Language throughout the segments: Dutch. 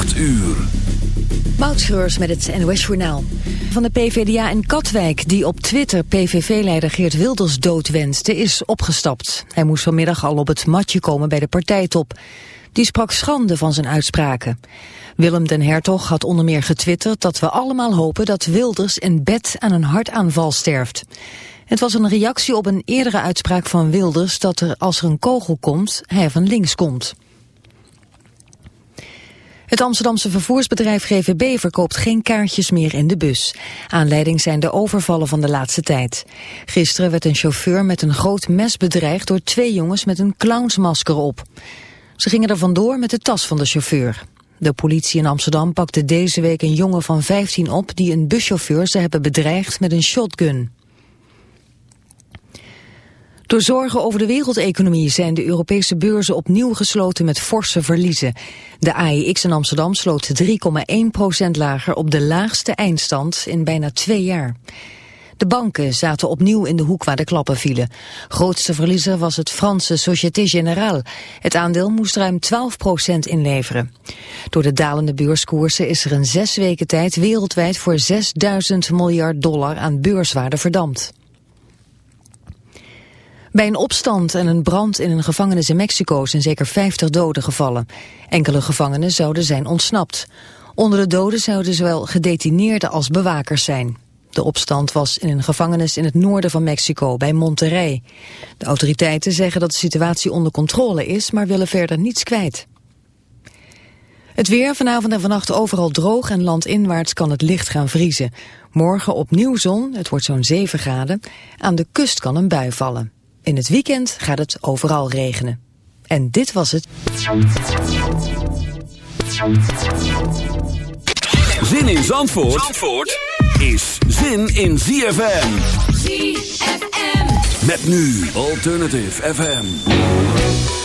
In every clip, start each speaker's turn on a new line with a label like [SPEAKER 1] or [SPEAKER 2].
[SPEAKER 1] 8 uur.
[SPEAKER 2] Moutschreurs met het NOS Journaal. Van de PVDA in Katwijk, die op Twitter PVV-leider Geert Wilders doodwenste, is opgestapt. Hij moest vanmiddag al op het matje komen bij de partijtop. Die sprak schande van zijn uitspraken. Willem den Hertog had onder meer getwitterd dat we allemaal hopen dat Wilders in bed aan een hartaanval sterft. Het was een reactie op een eerdere uitspraak van Wilders dat er als er een kogel komt, hij van links komt. Het Amsterdamse vervoersbedrijf GVB verkoopt geen kaartjes meer in de bus. Aanleiding zijn de overvallen van de laatste tijd. Gisteren werd een chauffeur met een groot mes bedreigd door twee jongens met een clownsmasker op. Ze gingen er vandoor met de tas van de chauffeur. De politie in Amsterdam pakte deze week een jongen van 15 op die een buschauffeur ze hebben bedreigd met een shotgun. Door zorgen over de wereldeconomie zijn de Europese beurzen opnieuw gesloten met forse verliezen. De AEX in Amsterdam sloot 3,1% lager op de laagste eindstand in bijna twee jaar. De banken zaten opnieuw in de hoek waar de klappen vielen. Grootste verliezer was het Franse Société Générale. Het aandeel moest ruim 12% inleveren. Door de dalende beurskoersen is er in zes weken tijd wereldwijd voor 6000 miljard dollar aan beurswaarde verdampt. Bij een opstand en een brand in een gevangenis in Mexico zijn zeker 50 doden gevallen. Enkele gevangenen zouden zijn ontsnapt. Onder de doden zouden zowel gedetineerden als bewakers zijn. De opstand was in een gevangenis in het noorden van Mexico, bij Monterrey. De autoriteiten zeggen dat de situatie onder controle is, maar willen verder niets kwijt. Het weer vanavond en vannacht overal droog en landinwaarts kan het licht gaan vriezen. Morgen opnieuw zon, het wordt zo'n 7 graden. Aan de kust kan een bui vallen. In het weekend gaat het overal regenen. En dit was het.
[SPEAKER 1] Zin in Zandvoort, Zandvoort is zin in ZFM.
[SPEAKER 3] ZFM.
[SPEAKER 1] Met nu Alternative FM.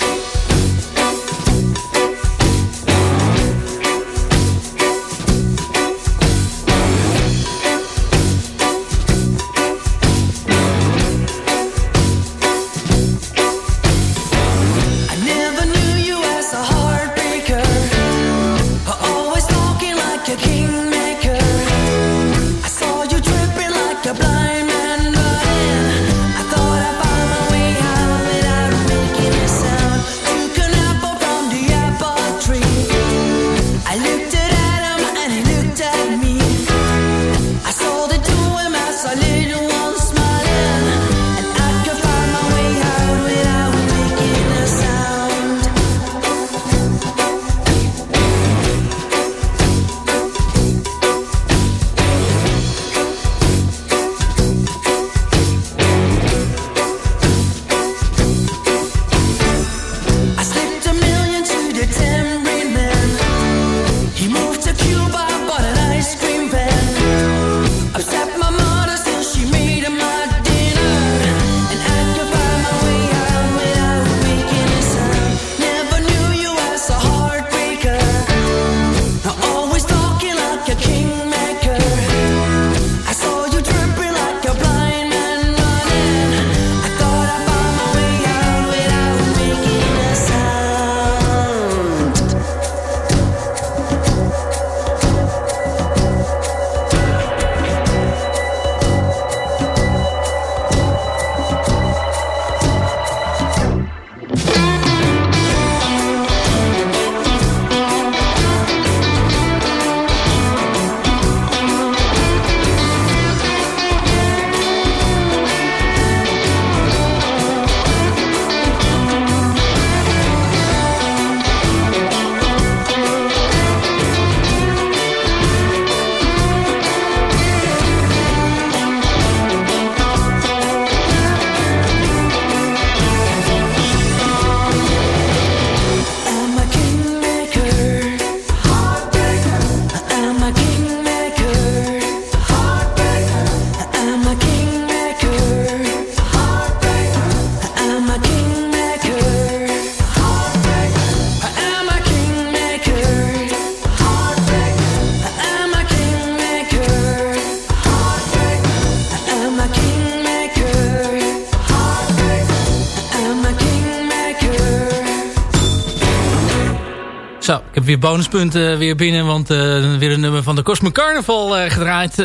[SPEAKER 3] Weer bonuspunten weer binnen. Want weer een nummer van de Cosmic Carnival gedraaid.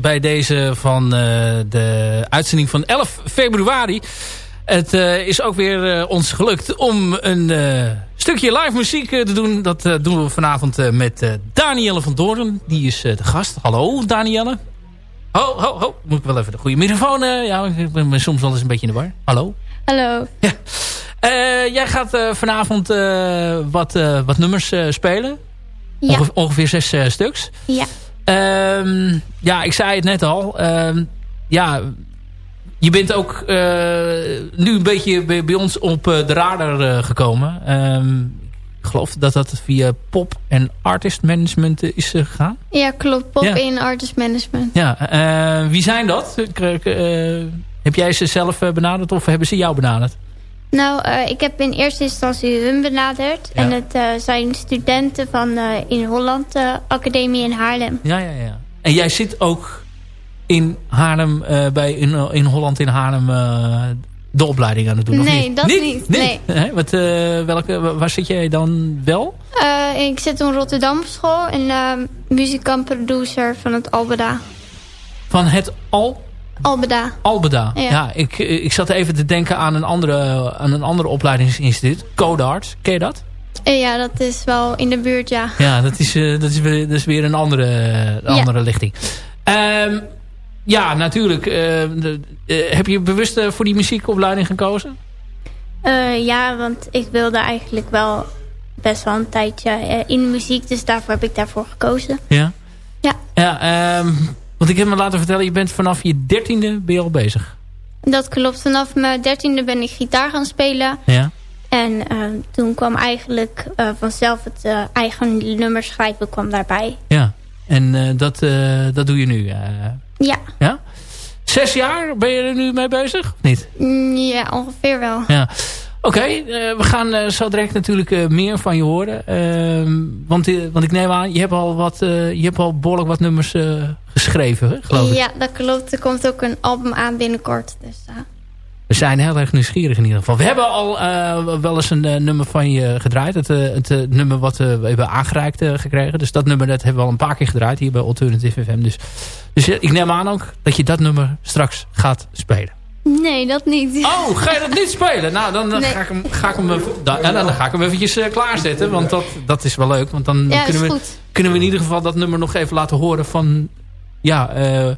[SPEAKER 3] bij deze van de uitzending van 11 februari. Het is ook weer ons gelukt om een stukje live muziek te doen. Dat doen we vanavond met Danielle van Doorn. Die is de gast. Hallo Danielle. Ho, ho, ho. Moet ik wel even de goede microfoon... ja, ik ben soms wel eens een beetje in de war. Hallo.
[SPEAKER 4] Hallo.
[SPEAKER 3] Ja. Uh, jij gaat uh, vanavond uh, wat, wat nummers spelen.
[SPEAKER 4] Ja.
[SPEAKER 3] Onge ongeveer zes stuks.
[SPEAKER 4] Ja.
[SPEAKER 3] Um, ja, ik zei het net al. Um, ja, je bent ook nu een beetje bij, bij, ons op de radar gekomen. Um, ik geloof dat dat via pop en artist management is gegaan.
[SPEAKER 4] Ja, klopt. Pop ja. en artist management.
[SPEAKER 3] Ja, wie zijn dat? heb jij ze zelf benaderd of hebben ze jou benaderd?
[SPEAKER 4] Nou, uh, ik heb in eerste instantie hun benaderd. Ja. En het uh, zijn studenten van uh, in Holland Academie in Haarlem.
[SPEAKER 3] Ja, ja, ja. En jij zit ook in Haarlem, bij, in, in Holland in Haarlem de opleiding aan het doen,
[SPEAKER 4] nee,
[SPEAKER 3] niet?
[SPEAKER 4] dat niet. Nee,
[SPEAKER 3] nee. Wat, welke, waar zit jij dan wel?
[SPEAKER 4] ik zit op Rotterdam school en muzikant producer van het Albeda.
[SPEAKER 3] Van het Al?
[SPEAKER 4] Albeda.
[SPEAKER 3] Albeda. Ja, ja ik, ik zat even te denken aan een andere, aan een andere opleidingsinstituut. Codart. Ken je dat?
[SPEAKER 4] Ja, dat is wel in de buurt, ja.
[SPEAKER 3] Ja, dat is, uh, dat is, weer, dat is weer een andere, een ja. andere lichting. Um, ja, natuurlijk. Uh, de, uh, heb je bewust voor die muziekopleiding gekozen?
[SPEAKER 4] ja, want ik wilde eigenlijk wel best wel een tijdje in muziek. Dus daarvoor heb ik daarvoor gekozen.
[SPEAKER 3] Ja?
[SPEAKER 4] Ja.
[SPEAKER 3] Ja, um, want ik heb me laten vertellen, je bent vanaf je dertiende ben je al bezig.
[SPEAKER 4] Dat klopt. Vanaf mijn dertiende ben ik gitaar gaan spelen.
[SPEAKER 3] Ja.
[SPEAKER 4] En uh, toen kwam eigenlijk uh, vanzelf het uh, eigen nummer schrijven kwam daarbij.
[SPEAKER 3] Ja. En dat, dat doe je nu?
[SPEAKER 4] ja.
[SPEAKER 3] Ja? Zes jaar ben je er nu mee bezig? Of niet?
[SPEAKER 4] Mm, ja, ongeveer wel.
[SPEAKER 3] Ja. Oké, okay, uh, we gaan uh, zo direct natuurlijk uh, meer van je horen. Ehm, want, want ik neem aan, je hebt al, wat, je hebt al behoorlijk wat nummers geschreven, hè, geloof ik.
[SPEAKER 4] Ja, dat klopt. Er komt ook een album aan binnenkort. Dus,
[SPEAKER 3] we zijn heel erg nieuwsgierig in ieder geval. We hebben al wel eens een nummer van je gedraaid. Het, het nummer wat we hebben aangereikt gekregen. Dus dat nummer dat hebben we al een paar keer gedraaid hier bij Alternative FM. Dus, dus ik neem aan ook dat je dat nummer straks gaat spelen.
[SPEAKER 4] Nee, dat niet.
[SPEAKER 3] Oh, ga je dat niet spelen? Nou, dan, dan
[SPEAKER 4] nee.
[SPEAKER 3] ga, ik hem, ga, ik hem, dan, dan, dan ga ik hem eventjes uh, klaarzetten. Want dat, dat is wel leuk. Want dan
[SPEAKER 4] ja,
[SPEAKER 3] kunnen, we,
[SPEAKER 4] goed.
[SPEAKER 3] kunnen we in ieder geval dat nummer nog even laten horen van... Ja, uh,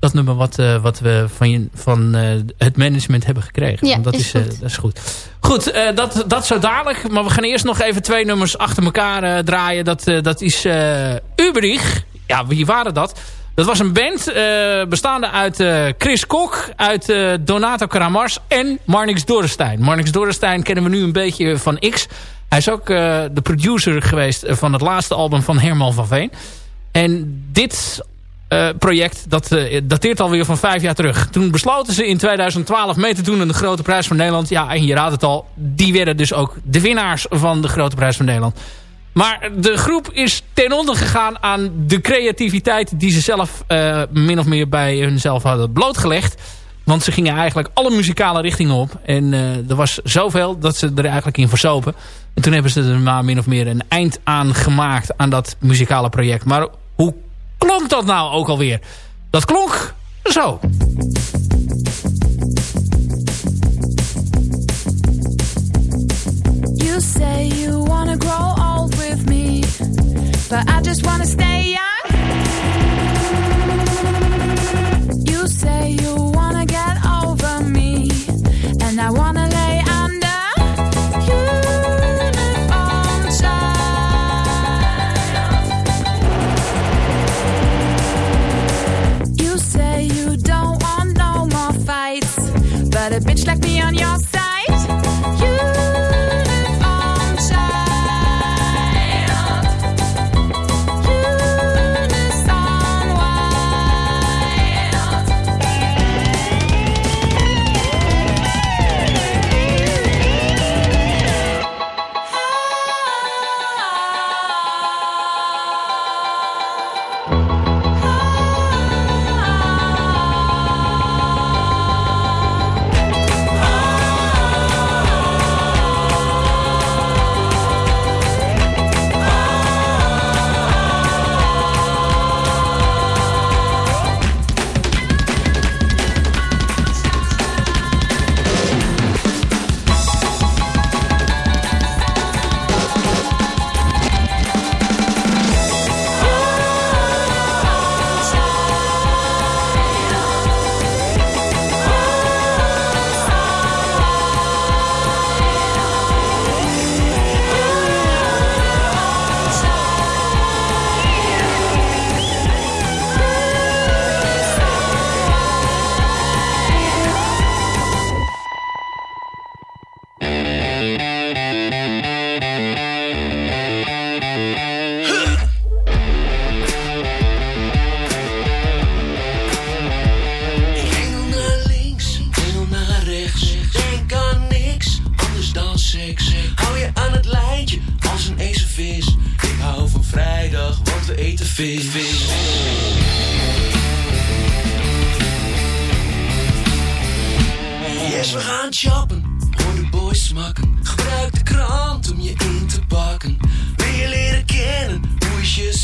[SPEAKER 3] dat nummer wat, uh, wat we van, je, van het management hebben gekregen.
[SPEAKER 4] Ja,
[SPEAKER 3] want dat
[SPEAKER 4] is,
[SPEAKER 3] is,
[SPEAKER 4] goed.
[SPEAKER 3] dat is goed. Goed, dat, dat zo dadelijk. Maar we gaan eerst nog even twee nummers achter elkaar draaien. Dat, dat is Uberich. Ja, wie waren dat? Dat was een band uh, bestaande uit uh, Chris Kok, uit uh, Donato Caramars en Marnix Dorenstein. Marnix Dorenstein kennen we nu een beetje van X. Hij is ook de producer geweest van het laatste album van Herman van Veen. En dit project, dat dateert alweer van vijf jaar terug. Toen besloten ze in 2012 mee te doen aan de Grote Prijs van Nederland. Ja, en je raadt het al, die werden dus ook de winnaars van de Grote Prijs van Nederland. Maar de groep is ten onder gegaan aan de creativiteit die ze zelf uh, min of meer bij hunzelf hadden blootgelegd. Want ze gingen eigenlijk alle muzikale richtingen op. En uh, er was zoveel dat ze er eigenlijk in versopen. En toen hebben ze er maar min of meer een eind aan gemaakt aan dat muzikale project. Maar hoe klonk dat nou ook alweer? Dat klonk zo.
[SPEAKER 5] You say but I just wanna stay young. You say you wanna get over me, and I wanna lay under uniform child. You say you don't want no more fights, but a bitch like me on your side.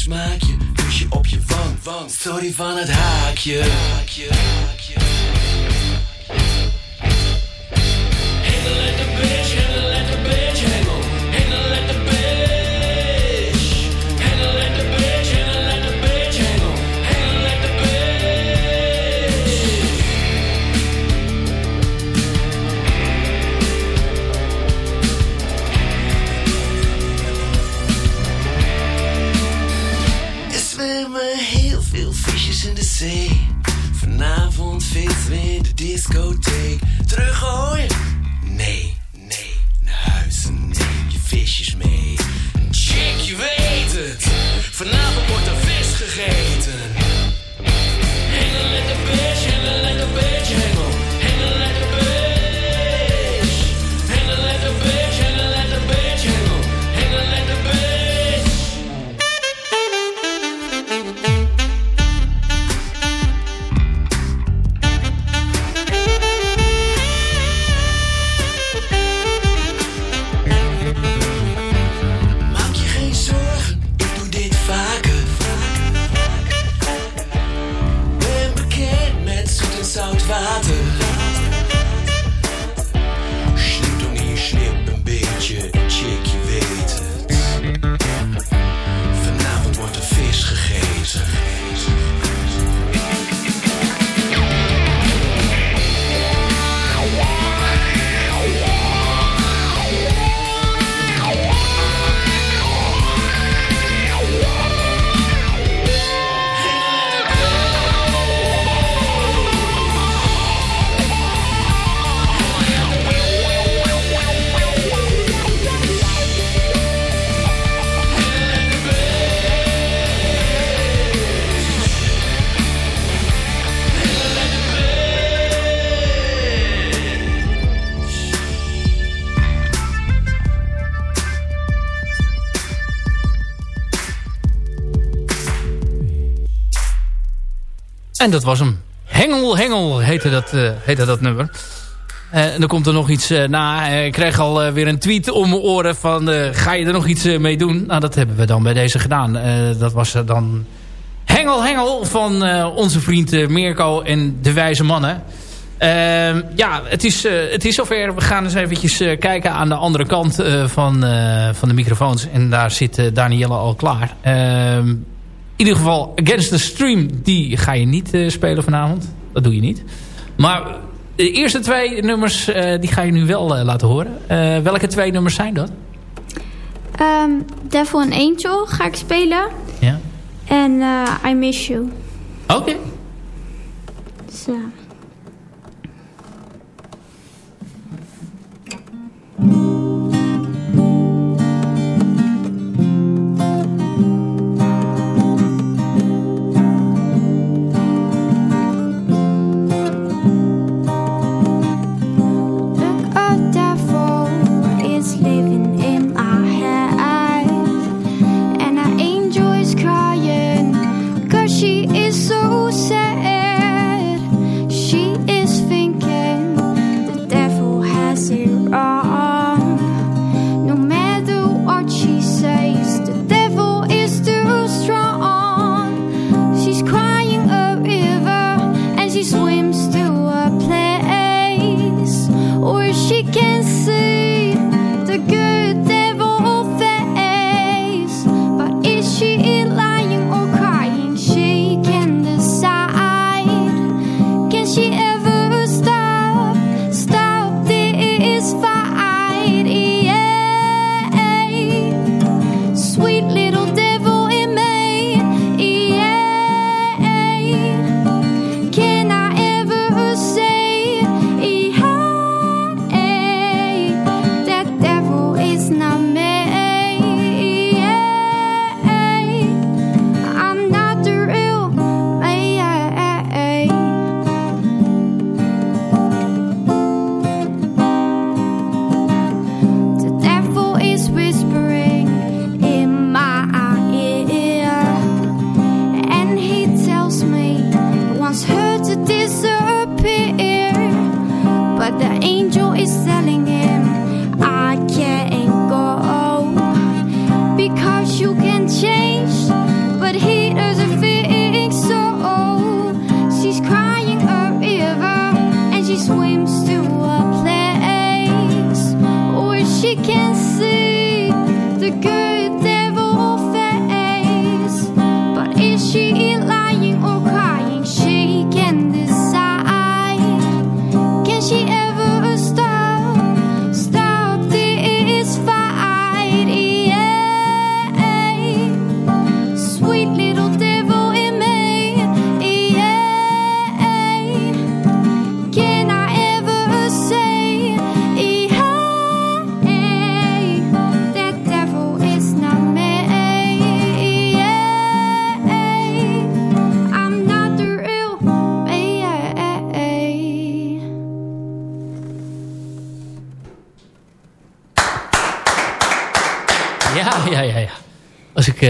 [SPEAKER 6] Smaakje? Dus je op je wang, wang, story van het haakje. haakje, haakje. En
[SPEAKER 3] dat was hem. Hengel, Hengel heette dat, eh, heette dat nummer. Eh, en dan komt er nog iets eh, na. Ik kreeg al weer een tweet om mijn oren van... ga je er nog iets mee doen? Nou, dat hebben we dan bij deze gedaan. Dat was dan Hengel, Hengel van onze vriend Mirko en de wijze mannen. Ehm, ja, het is, het is zover. We gaan eens eventjes kijken aan de andere kant van, van de microfoons. En daar zit Danielle al klaar. Ehm, ieder geval, Against the Stream, die ga je niet eh, spelen vanavond. Dat doe je niet. Maar de eerste twee nummers, eh, die ga je nu wel eh, laten horen. Eh, welke twee nummers zijn dat?
[SPEAKER 4] Ehm, Devil and Angel ga ik spelen.
[SPEAKER 3] Ja.
[SPEAKER 4] En eh, I Miss You.
[SPEAKER 3] Oké.
[SPEAKER 4] Dus, eh,
[SPEAKER 7] Look,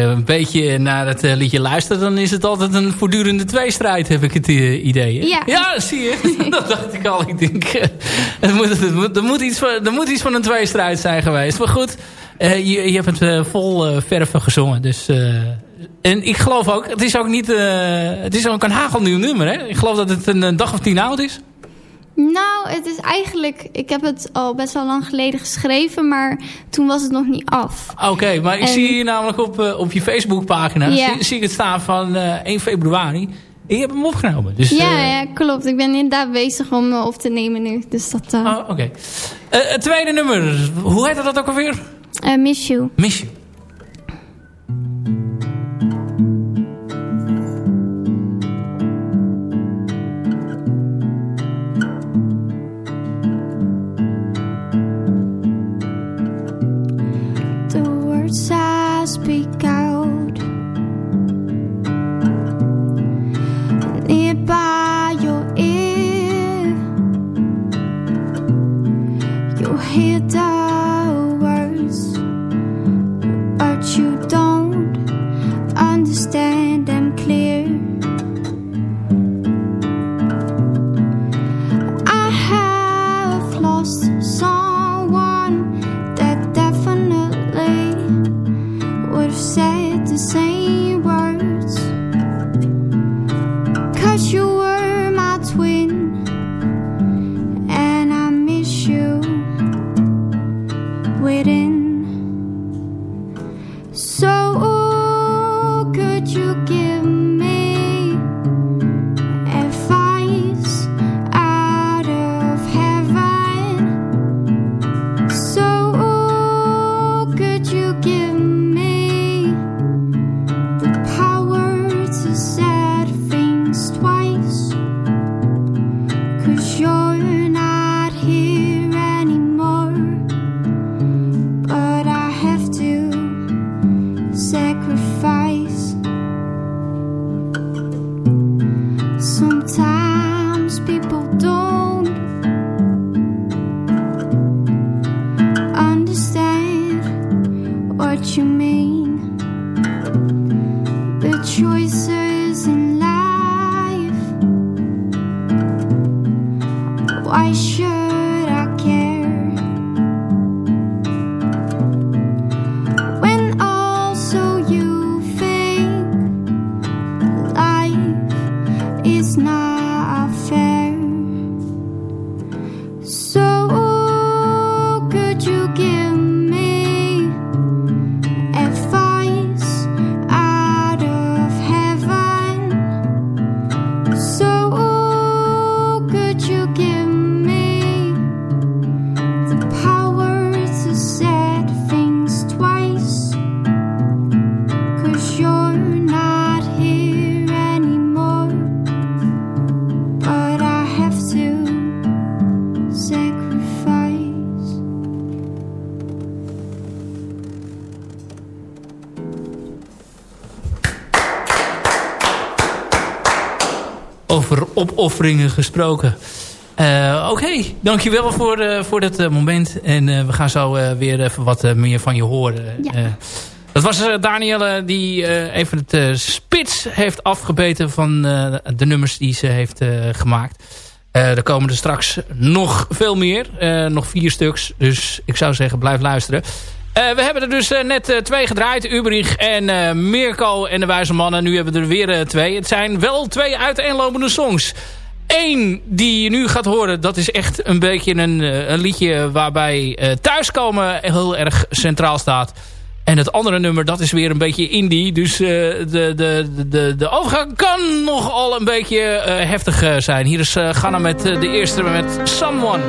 [SPEAKER 7] een beetje naar het liedje luister... dan is het altijd een voortdurende tweestrijd, heb ik het idee. Hè?
[SPEAKER 3] Ja.
[SPEAKER 7] ja, zie je. dat dacht ik al. Ik denk, er, moet, er, moet iets van, er moet iets van een tweestrijd zijn geweest. Maar goed, je, je hebt het vol verven gezongen. Dus, en ik geloof ook, het is ook niet... het is ook een hagelnieuw nummer, hè? Ik geloof dat het een dag of tien oud is.
[SPEAKER 3] Nou, het is eigenlijk... Ik heb het al best wel lang geleden geschreven, maar toen was het nog niet af.
[SPEAKER 7] Oké, maar ik zie hier namelijk op, uh, op je Facebookpagina... Ja. Zie, zie, ik het staan van uh, eh, 1 februari. Je hebt hem opgenomen. Dus,
[SPEAKER 3] ja, uh, ja, klopt. Ik ben inderdaad bezig om op te nemen nu. Dus dat...
[SPEAKER 7] Oh, oké. het tweede nummer. Hoe heet dat ook alweer?
[SPEAKER 3] Miss You.
[SPEAKER 7] Miss You. speak out. Opofferingen gesproken. Uh, Oké, okay. dankjewel voor, uh, voor dit uh, moment. En we gaan zo weer even wat meer van je horen.
[SPEAKER 3] Ja.
[SPEAKER 7] dat was Danielle die even het spits heeft afgebeten van de nummers die ze heeft gemaakt. er komen er straks nog veel meer. nog vier stuks. Dus ik zou zeggen, blijf luisteren. We hebben er dus net twee gedraaid. Ubrich en Mirko en de Wijze Mannen. Nu hebben we er weer twee. Het zijn wel twee uiteenlopende songs. Eén die je nu gaat horen, dat is echt een beetje een, eh, een liedje waarbij thuiskomen heel erg centraal staat. En het andere nummer, dat is weer een beetje indie. Dus de, de, de, de overgang kan nogal een beetje heftig zijn. Hier is Ganna met de eerste met Someone.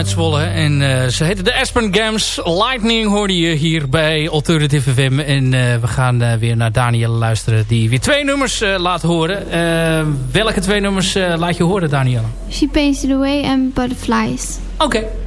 [SPEAKER 7] Uit Zwolle. En uh, ze heten de Aspen Games. Lightning hoorde je hier bij Alternative FM. En uh, we gaan uh, weer naar Daniel luisteren. Die weer twee nummers laat horen. welke twee nummers laat je horen, Daniel?
[SPEAKER 3] She Paints It Away en Butterflies.
[SPEAKER 7] Oké. Okay.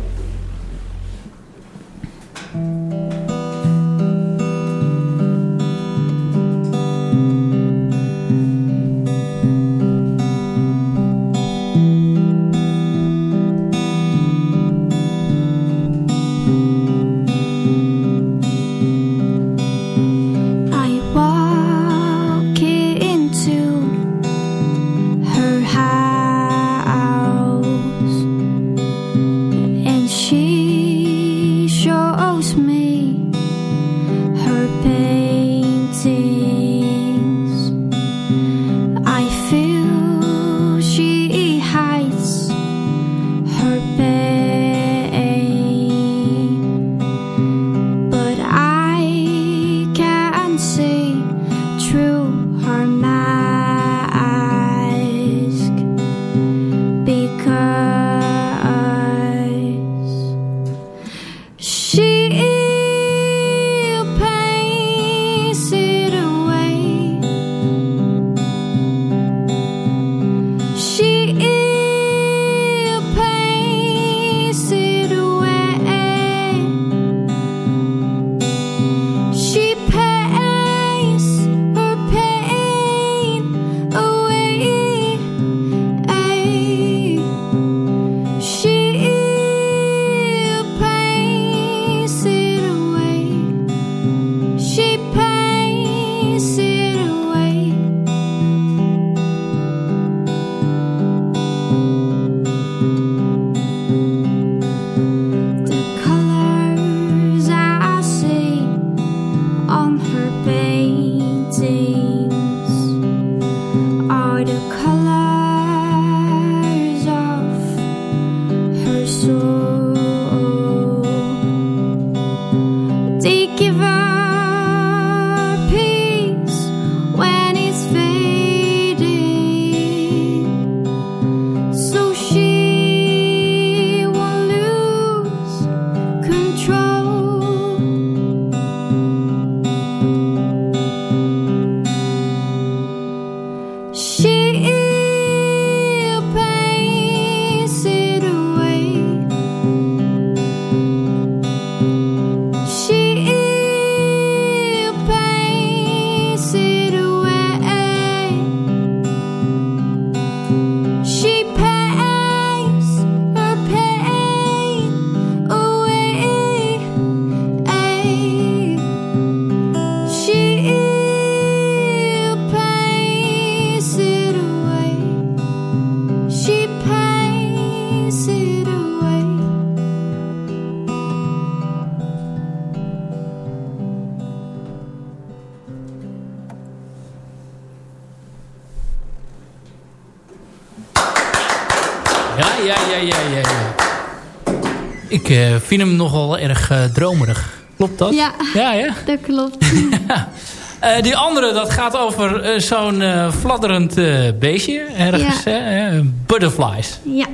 [SPEAKER 7] Vind hem nogal erg uh, dromerig. Klopt dat?
[SPEAKER 3] Ja,
[SPEAKER 7] ja, ja?
[SPEAKER 3] dat klopt.
[SPEAKER 7] uh, die andere, dat gaat over zo'n fladderend beestje. Ergens, ja. butterflies.
[SPEAKER 3] Ja.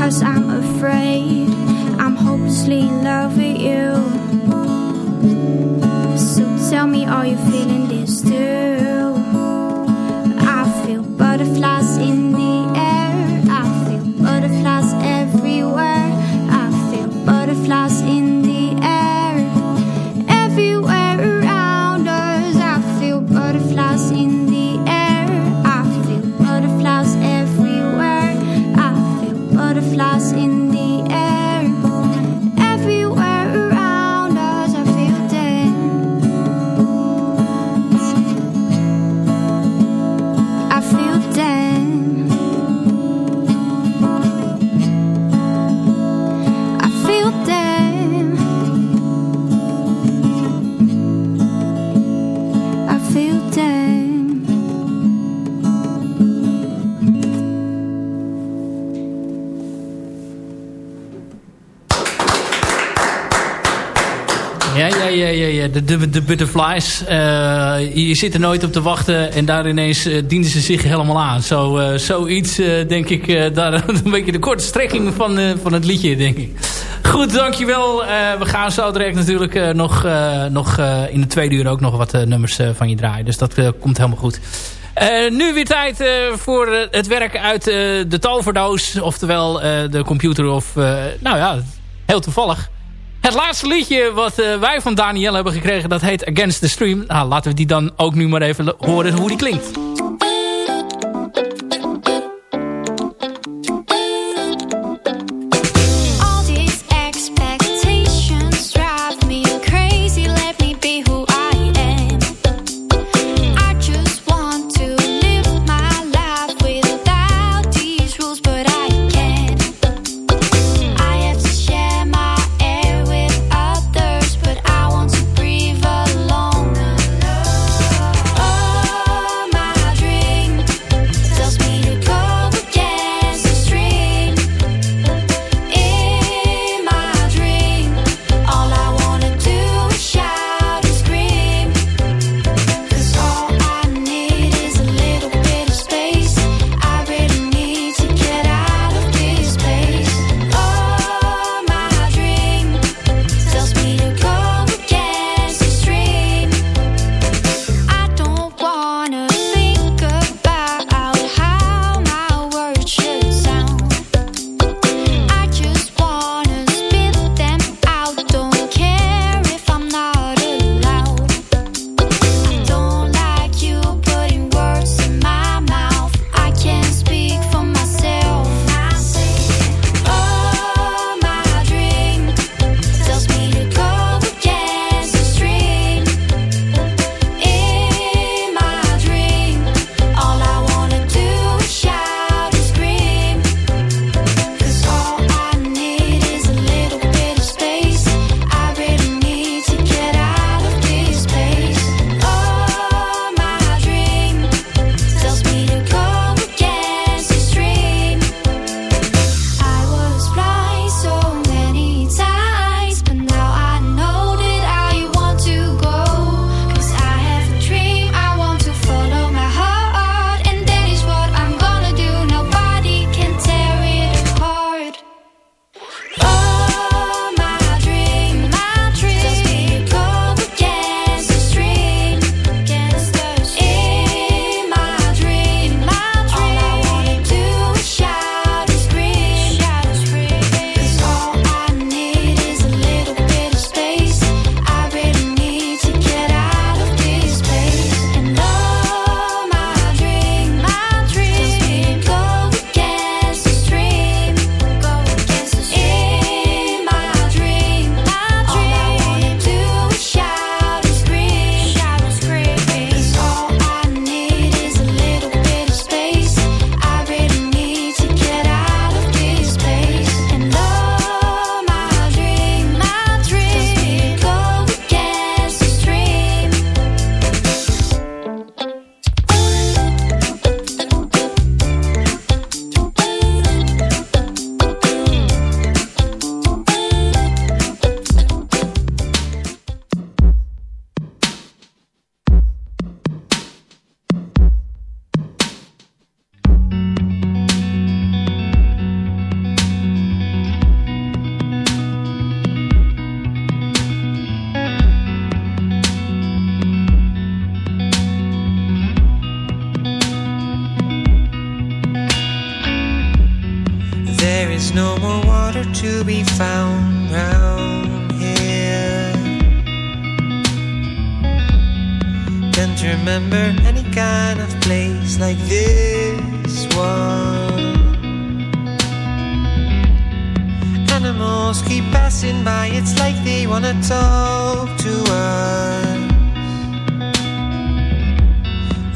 [SPEAKER 7] Because I'm afraid I'm hopelessly in love with you. So tell me, are you feeling this too?
[SPEAKER 3] De, butterflies. Eh, je zit er nooit op te wachten en daar ineens eh, dienen ze zich helemaal aan. Zo, eh, zoiets, denk ik, daar een beetje de korte strekking van, van het liedje, denk ik. Goed, dankjewel. Eh we gaan zo direct natuurlijk nog, nog in de tweede uur ook nog wat nummers van je draaien. Dus dat komt helemaal goed. Nu weer tijd voor het werk uit de toverdoos. Oftewel de computer of... nou ja, heel toevallig. Het laatste liedje wat eh, wij van Daniel hebben gekregen... dat heet Against the Stream. Nou, laten we die dan ook nu maar even horen hoe die klinkt.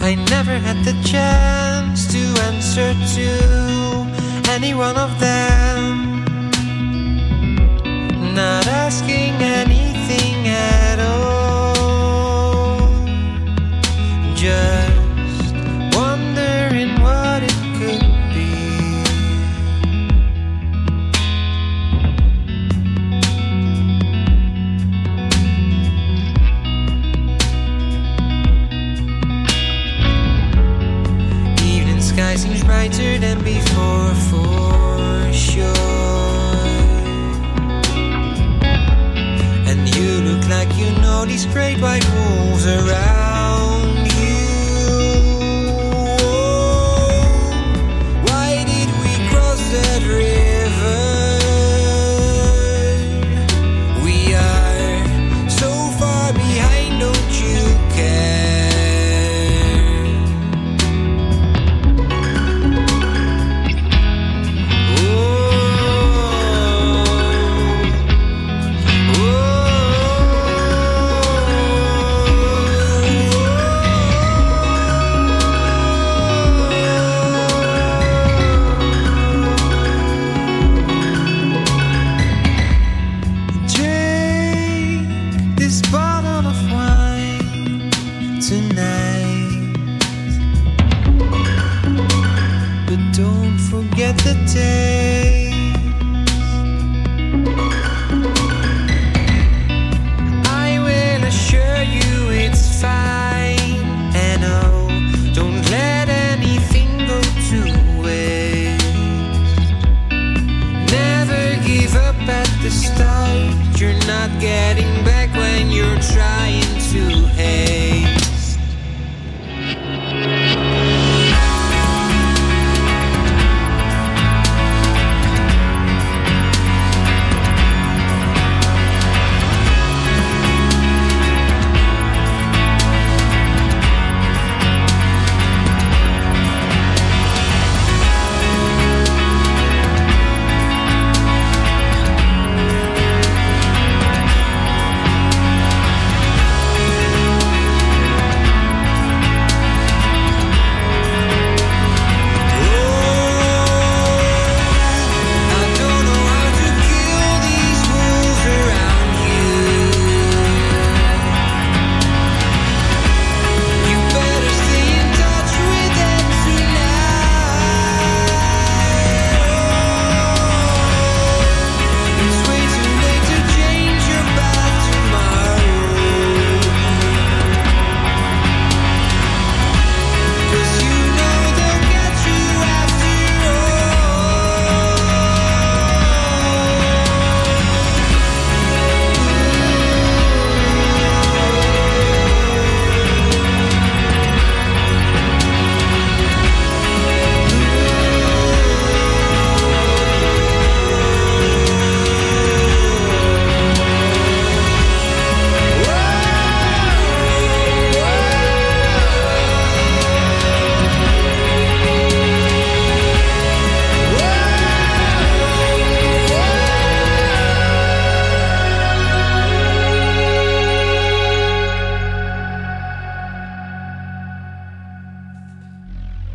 [SPEAKER 7] I
[SPEAKER 8] never had the chance to answer to any one of them. Not asking anything these great white wolves around getting back when you're trying to haste.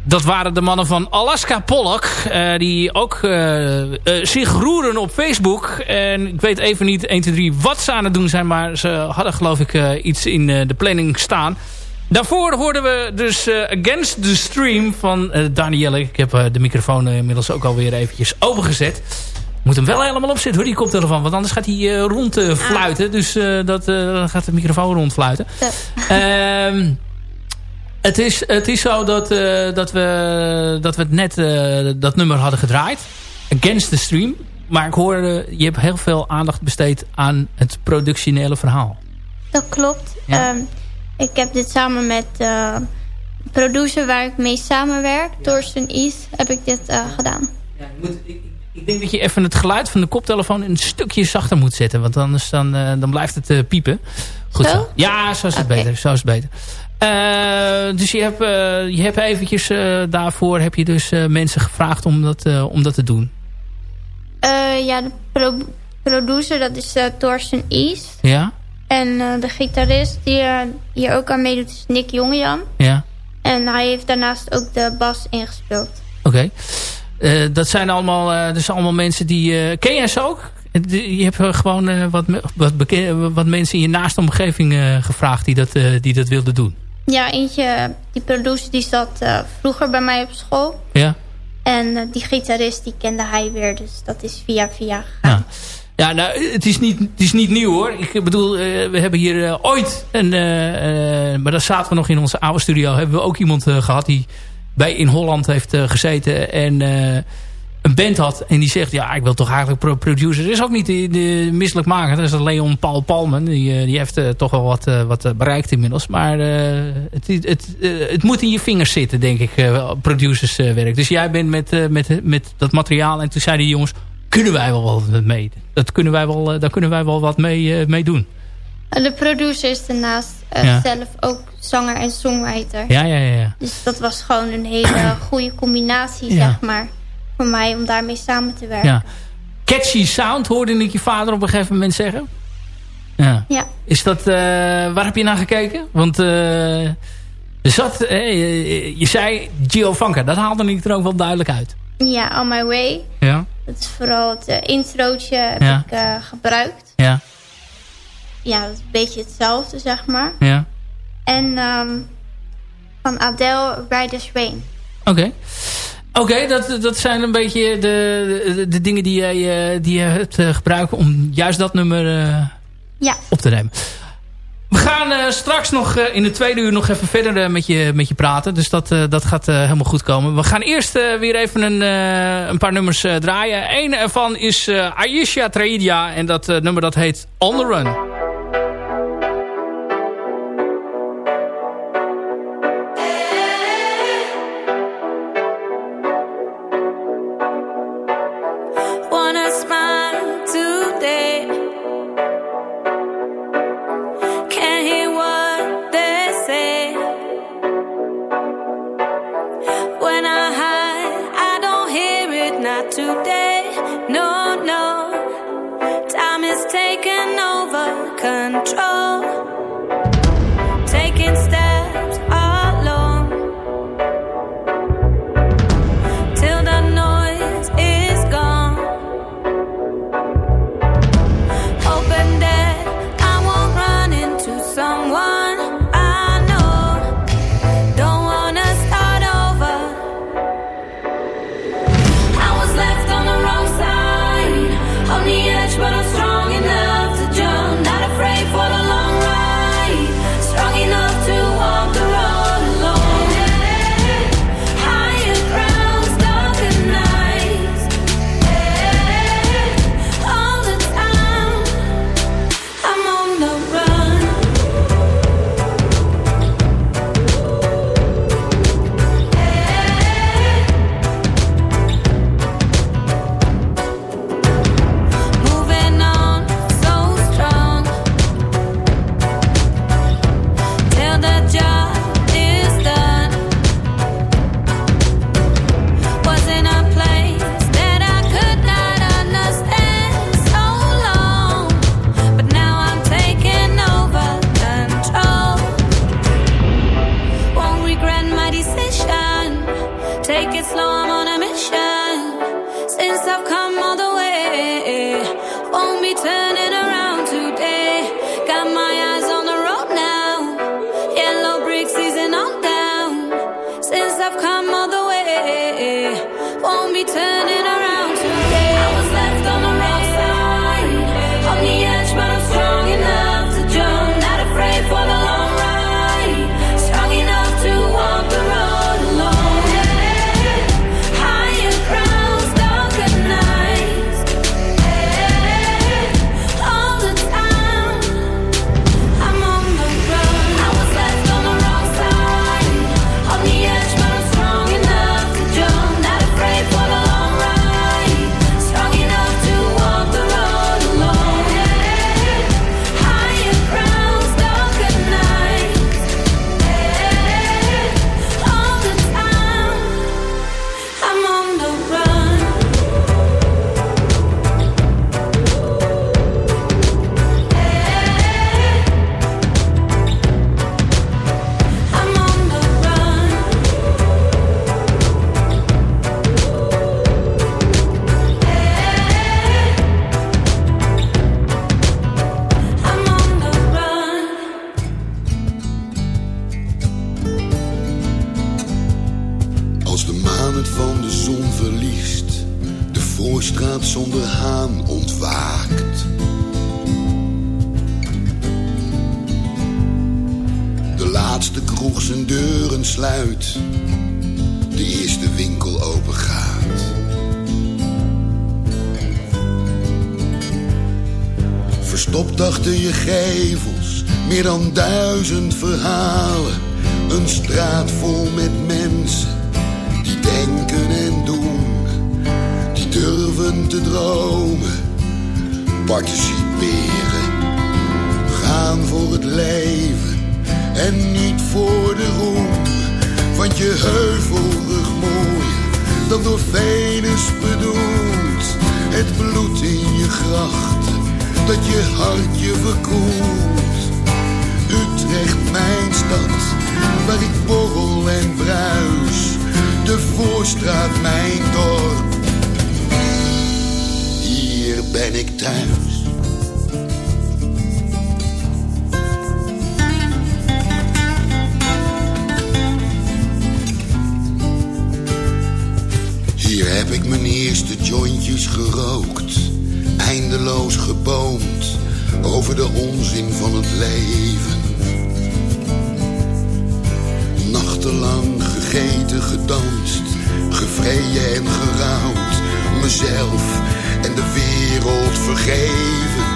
[SPEAKER 3] Dat waren de mannen van Alaska Pollock. eh, die ook eh, eh, zich roeren op Facebook. En ik weet even niet 1, 2, 3 wat ze aan het doen zijn. Maar ze hadden geloof ik iets in de planning staan. Daarvoor hoorden we dus Against the Stream van Danielle. Ik heb de microfoon inmiddels ook alweer eventjes opengezet. Moet hem wel helemaal opzetten hoor, die koptelefoon. Want anders gaat hij eh, rond eh, fluiten. Dus dat, dan gaat de microfoon rondfluiten. Ehm het, is, het is zo dat, eh, dat, we, dat we net eh, dat nummer hadden gedraaid. Against the Stream. Maar ik hoorde, je hebt heel veel aandacht besteed aan het productionele verhaal.
[SPEAKER 4] Dat klopt.
[SPEAKER 3] Ja.
[SPEAKER 4] Ehm, ik heb dit samen met eh producer waar ik mee samenwerk, Thorsten Is, heb ik dit eh, gedaan.
[SPEAKER 3] Ja, ik, moet, ik, ik denk dat je even het geluid van de koptelefoon een stukje zachter moet zetten. Want anders dan, eh, dan blijft het eh, piepen. Goed
[SPEAKER 4] Zo?
[SPEAKER 3] Ja, zo is het beter. Zo is het beter. Eh, dus je hebt, eh, je hebt eventjes eh, daarvoor heb je dus mensen gevraagd om dat, om dat te doen.
[SPEAKER 4] Ja, de pro- producer, dat is Thorsten East.
[SPEAKER 3] Ja?
[SPEAKER 4] En de gitarist die hier ook aan meedoet is Nick Jongejan.
[SPEAKER 3] Ja?
[SPEAKER 4] En hij heeft daarnaast ook de bas ingespeeld.
[SPEAKER 3] Oké. Dat zijn allemaal, dat zijn allemaal mensen die... ken jij ze ook? Je hebt gewoon wat, wat, wat mensen in je naaste omgeving gevraagd die dat, die dat wilden doen.
[SPEAKER 4] Ja, eentje, die producer die zat eh, vroeger bij mij op school.
[SPEAKER 3] Ja?
[SPEAKER 4] En eh, die gitarist die kende hij weer. Dus dat is via via gegaan.
[SPEAKER 3] Ja. Ja, nou, het is niet, het is niet nieuw hoor. Ik bedoel, eh, we hebben hier ooit, een, maar daar zaten we nog in onze oude studio, hebben we ook iemand eh, gehad die bij In Holland heeft gezeten en een band had. En die zegt, ja, ik wil toch eigenlijk pro producer. Dat is ook niet de, de misselijk maken. Dat is Leon Paul Palmen. Die, eh, die heeft eh, toch wel wat, eh, wat bereikt inmiddels. Maar het, het, het moet in je vingers zitten, denk ik, producerswerk. dus jij bent met, met, met dat materiaal. En toen zeiden die jongens, kunnen wij wel wat mee? Dat kunnen wij wel, daar kunnen wij wel wat mee, mee doen.
[SPEAKER 4] En de producer is daarnaast
[SPEAKER 3] Ja.
[SPEAKER 4] zelf ook zanger en songwriter.
[SPEAKER 3] Ja, ja, ja. ja.
[SPEAKER 4] Dus dat was gewoon een hele goede combinatie,
[SPEAKER 3] Ja.
[SPEAKER 4] zeg maar. Voor mij om daarmee samen te werken.
[SPEAKER 3] ja. Catchy sound hoorde ik je vader op een gegeven moment zeggen. Ja.
[SPEAKER 4] Ja.
[SPEAKER 3] Is dat, eh, waar heb je naar gekeken? Want er zat, eh, je, je zei Giovanka, dat haalde ik er ook wel duidelijk uit.
[SPEAKER 4] Ja, On My Way.
[SPEAKER 3] Ja,
[SPEAKER 4] Dat is vooral het eh, introotje heb
[SPEAKER 3] Ja.
[SPEAKER 4] ik gebruikt.
[SPEAKER 3] ja,
[SPEAKER 4] Ja, dat is een beetje hetzelfde, zeg maar.
[SPEAKER 3] ja.
[SPEAKER 4] En ehm, van Adele, Riders Rain.
[SPEAKER 3] Oké. Oké, dat, dat zijn een beetje de, de, de dingen die jij, eh, die je hebt eh, gebruikt om juist dat nummer eh,
[SPEAKER 4] Ja.
[SPEAKER 3] op te nemen. We gaan straks nog in de tweede uur nog even verder met, je, met je praten. Dus dat, dat gaat helemaal goed komen. We gaan eerst weer even een, een paar nummers draaien. Eén ervan is Aisha Traidia. En dat nummer dat heet On The Run.
[SPEAKER 9] De voorstraat, mijn dorp. Hier ben ik thuis. Hier heb ik mijn eerste jointjes gerookt, eindeloos geboomd over de onzin van het leven. Nachtenlang gegeten, gedanst, gevreden en gerouwd, mezelf en de wereld vergeven.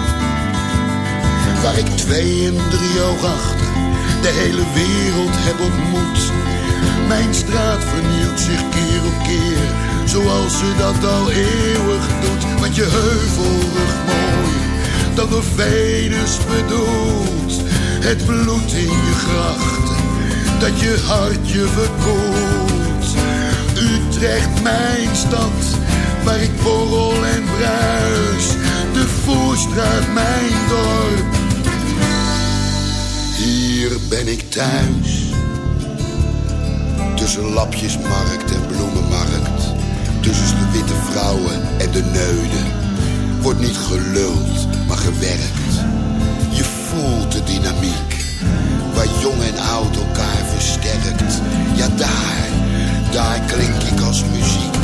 [SPEAKER 9] Waar ik twee en drie oog de hele wereld heb ontmoet. Mijn straat vernielt zich keer op keer, zoals ze dat al eeuwig doet. Want je heuvelrug mooi, dat door Venus bedoelt. Het bloed in je grachten, dat je hart je verkoelt. Utrecht, mijn stad, waar ik borrel en bruis. De Voorstraat, mijn dorp. Hier ben ik thuis. Tussen lapjesmarkt en bloemenmarkt. Tussen de witte vrouwen en de neuden. Wordt niet geluld, maar gewerkt. Je voelt de dynamiek. Waar jong en oud elkaar versterkt. Ja, daar, daar klink ik als muziek.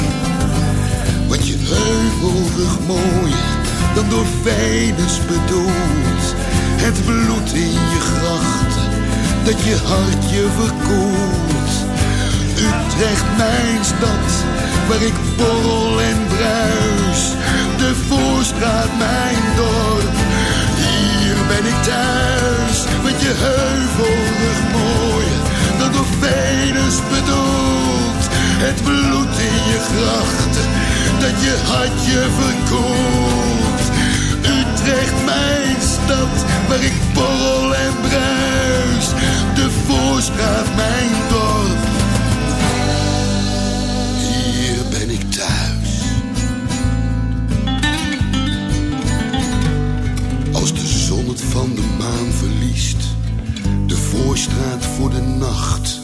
[SPEAKER 9] Want je heuvelrug mooier dan door Venus bedoeld. Het bloed in je grachten, dat je hart je verkoelt. Utrecht, mijn stad, waar ik borrel en bruis. De Voorstraat, mijn grachten, dat je hart je verkoelt. Utrecht, mijn stad, waar ik borrel en bruis. De Voorstraat, mijn dorp. Hier ben ik thuis. Als de zon het van de maan verliest, de Voorstraat voor de nacht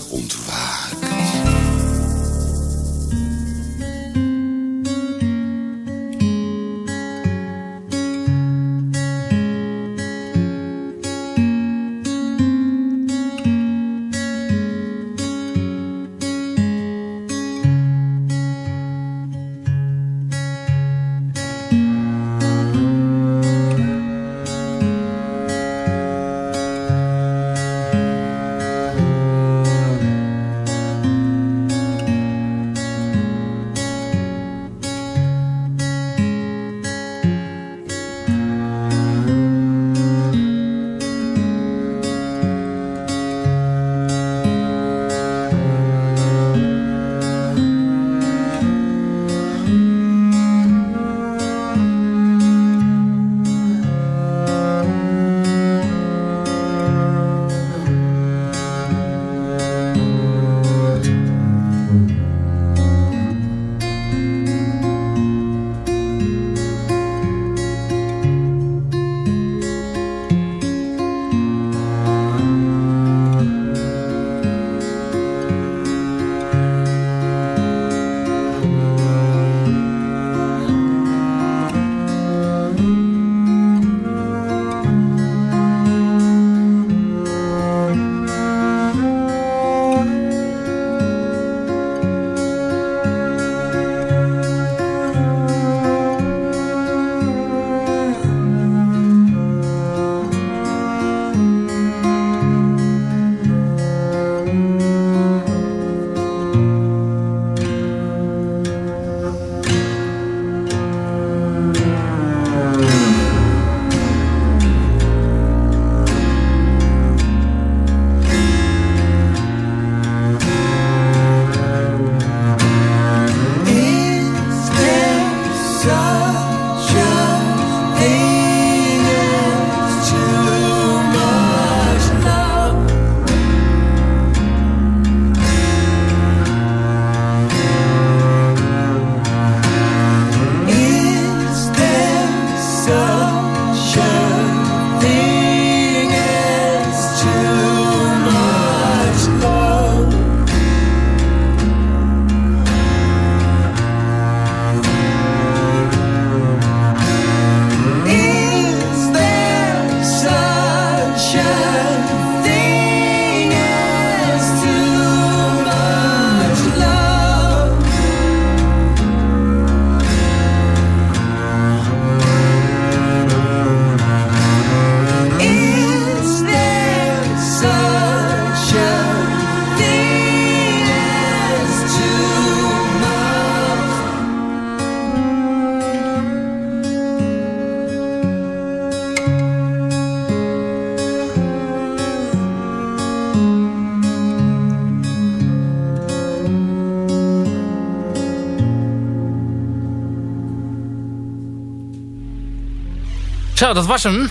[SPEAKER 10] Zo, dat was hem.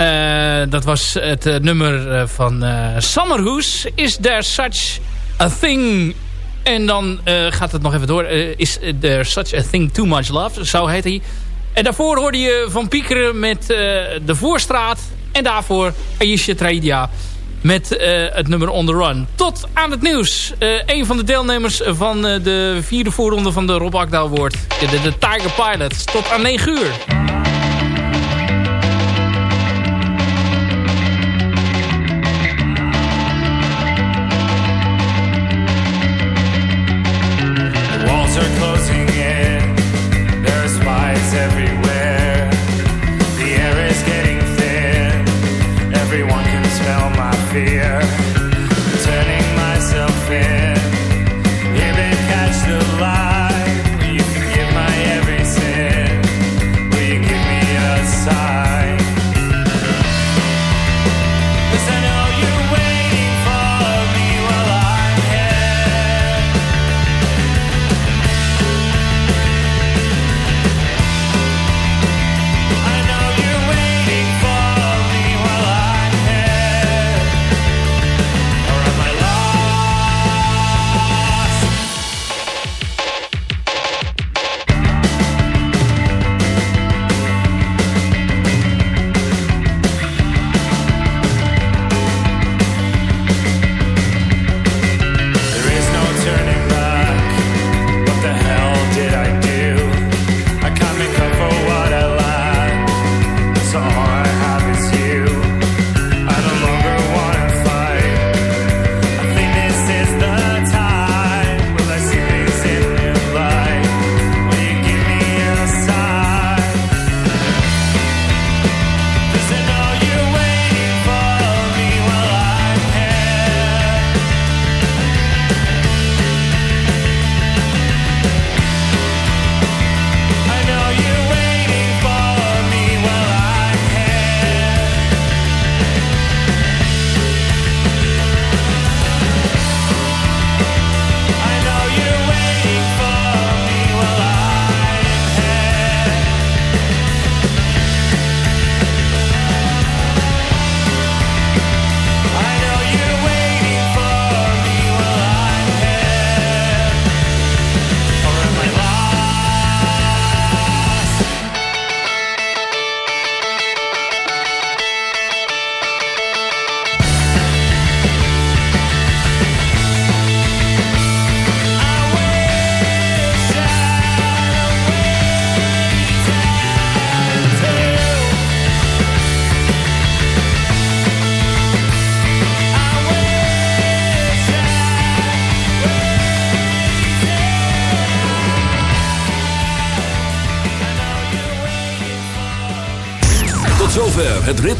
[SPEAKER 10] Uh, dat was het uh, nummer uh, van Summerhoes. Is there such a thing... En dan gaat het nog even door. is there such a thing too much love? Zo heet hij. En daarvoor hoorde je Van Piekeren met de Voorstraat. En daarvoor Aisha Tradia met het nummer On The Run. Tot aan het nieuws. een van de deelnemers van de vierde voorronde van de Rob Akda Award. De, Tiger Pilots. Tot aan 9 uur.